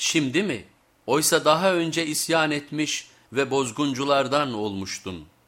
Şimdi mi? Oysa daha önce isyan etmiş ve bozgunculardan olmuştun.''